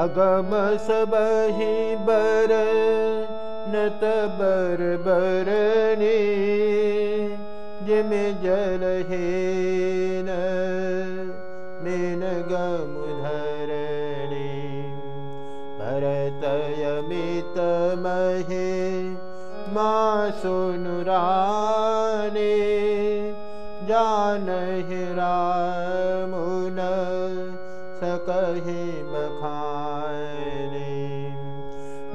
अगम सहि बर न तर भरी जिमे जलहे न मे न गम मा सोनुरा सकहि बखाने।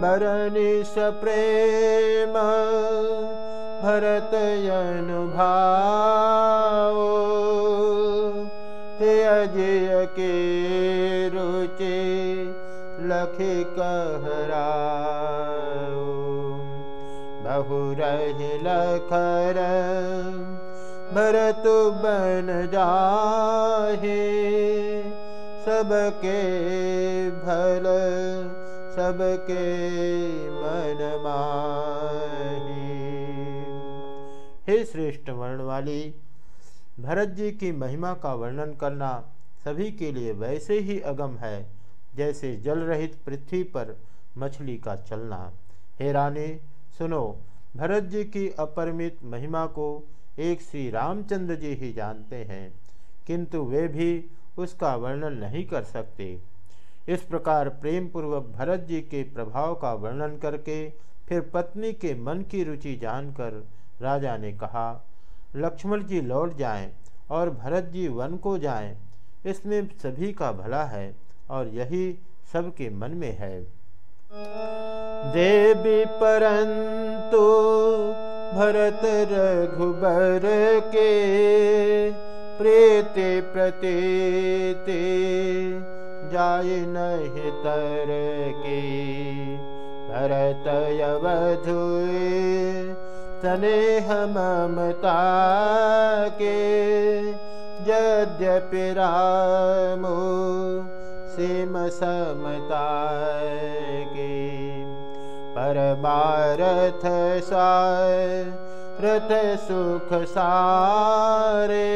बरनि प्रेम भरत अनुभाओ अजय के रुचि लखि कहरा बहुरहि लखर भरत बन जाहे। सबके भल, सबके मन हे श्रेष्ठ वर्ण वाली भरत जी की महिमा का वर्णन करना सभी के लिए वैसे ही अगम है, जैसे जल रहित पृथ्वी पर मछली का चलना। हे रानी, सुनो, भरत जी की अपरिमित महिमा को एक श्री रामचंद्र जी ही जानते हैं, किंतु वे भी उसका वर्णन नहीं कर सकते। इस प्रकार प्रेम पूर्वक भरत जी के प्रभाव का वर्णन करके फिर पत्नी के मन की रुचि जानकर राजा ने कहा, लक्ष्मण जी लौट जाएँ और भरत जी वन को जाएँ। इसमें सभी का भला है और यही सबके मन में है। देवी परंतु भरत रघुबर के प्रेते प्रतीते जाय नहीं तर के भरत अवधु स्नेह ममता के यद्यपि रामो सिम समता के परमारथ रथ सुख सारे,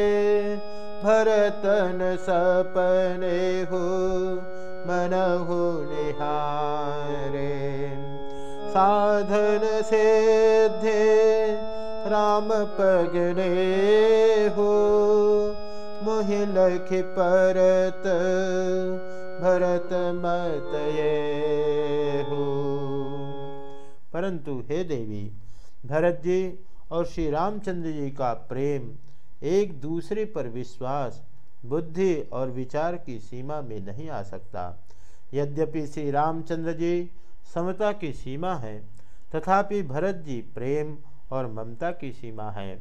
भरतन सपने हो मन हो निहारे। साधन से राम पगने हो, मोहि लख परत, भरत मत हो। परंतु हे देवी, भरत जी और श्री रामचंद्र जी का प्रेम एक दूसरे पर विश्वास, बुद्धि और विचार की सीमा में नहीं आ सकता। यद्यपि श्री रामचंद्र जी समता की सीमा है, तथापि भरत जी प्रेम और ममता की सीमा है।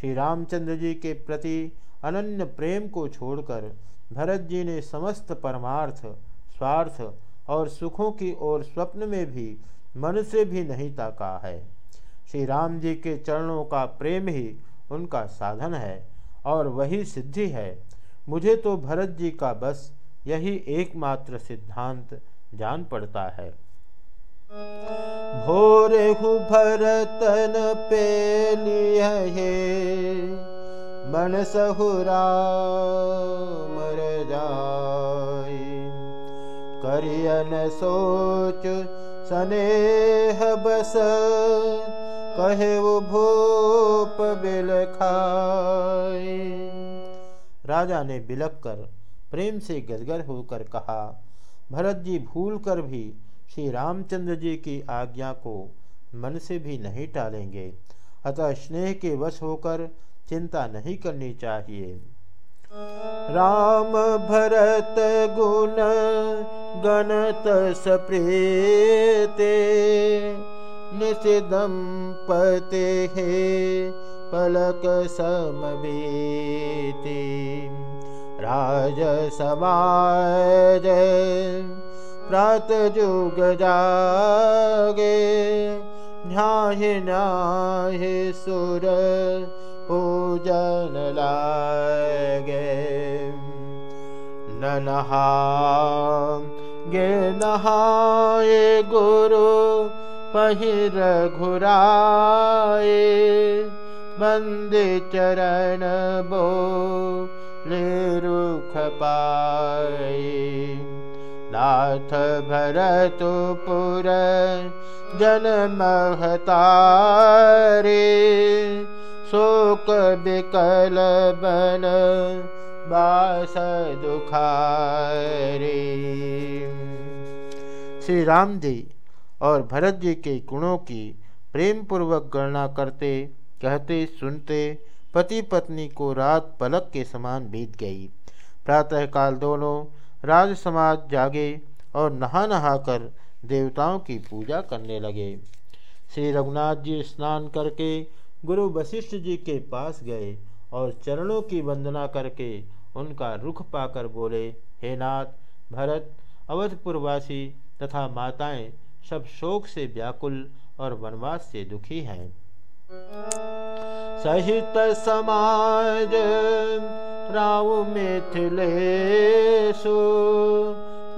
श्री रामचंद्र जी के प्रति अनन्य प्रेम को छोड़कर भरत जी ने समस्त परमार्थ, स्वार्थ और सुखों की ओर स्वप्न में भी मन से भी नहीं ताका है। श्री राम जी के चरणों का प्रेम ही उनका साधन है और वही सिद्धि है। मुझे तो भरत जी का बस यही एकमात्र सिद्धांत जान पड़ता है। भोरे हु भरतन पे मन सहुरा मर जाए। करियन सोच, स्नेह बस कहे वो भूप बिल खाए राजा ने बिलक कर प्रेम से गदगद होकर कहा, भरत जी भूल कर भी श्री रामचंद्र जी की आज्ञा को मन से भी नहीं टालेंगे। अतः स्नेह के वश होकर चिंता नहीं करनी चाहिए। राम भरत गुण गणत सप्रीते। निषिदम पते हे पलक समबीति राज समाज प्रात जुग न्याय न्याय सुर पूजन लागे। नहा गे नहाए गुरु पहिर घुराए बंदे चरण बो ले रुख पाए। नाथ भरतुपुर महतारे, शोक विकल बन बास दुखारे। श्री राम जी और भरत जी के गुणों की प्रेम पूर्वक गणना करते, कहते, सुनते पति पत्नी को रात पलक के समान बीत गई। प्रातःकाल दोनों राज समाज जागे और नहा नहा कर देवताओं की पूजा करने लगे। श्री रघुनाथ जी स्नान करके गुरु वशिष्ठ जी के पास गए और चरणों की वंदना करके उनका रुख पाकर बोले, हे नाथ, भरत अवधपुरवासी तथा माताएँ सब शोक से व्याकुल और वनवास से दुखी हैं। सहित समाज, राव मिथिलेशु,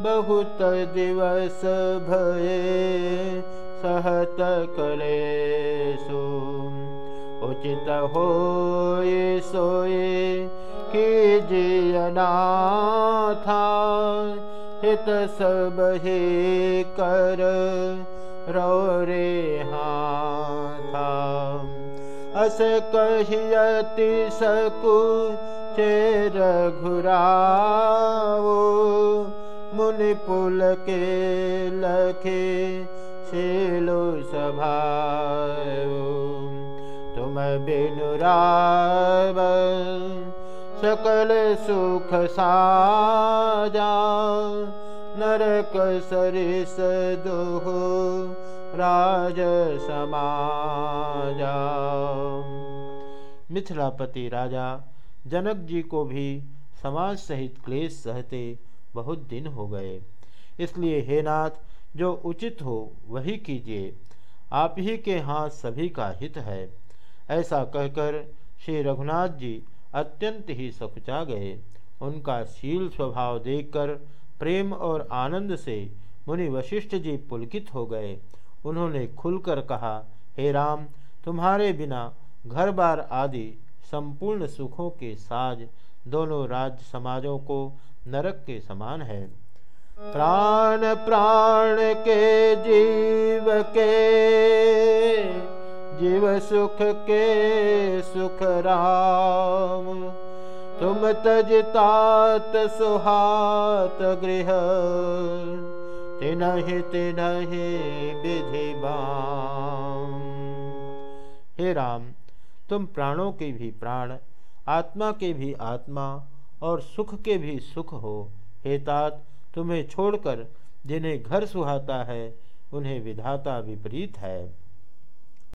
बहुत दिवस भये सहत कलेशु। उचित हो सोए कि जियना था हित सब हे कर रो रे था अस कहियति सकु चेर मुनि पुल शेलो सभा तुम बिनुराव सकल सुख साजा, नरक सरिस दुह राज समाजा। मिथिलापति राजा, जनक जी को भी समाज सहित क्लेश सहते बहुत दिन हो गए। इसलिए हे नाथ, जो उचित हो वही कीजिए। आप ही के हाथ सभी का हित है। ऐसा कहकर श्री रघुनाथ जी अत्यंत ही सकुचा गए। उनका शील स्वभाव देखकर प्रेम और आनंद से मुनि वशिष्ठ जी पुलकित हो गए। उन्होंने खुलकर कहा, हे राम, तुम्हारे बिना घर बार आदि संपूर्ण सुखों के साज दोनों राज्य समाजों को नरक के समान है। प्राण प्राण के जीव के जीव सुख के सुख राम। तुम तजतात सुहात गृह। तिनहि तिनहि विधि हे राम, तुम प्राणों के भी प्राण, आत्मा के भी आत्मा और सुख के भी सुख हो। हे तात, तुम्हें छोड़कर जिन्हें घर सुहाता है, उन्हें विधाता विपरीत है।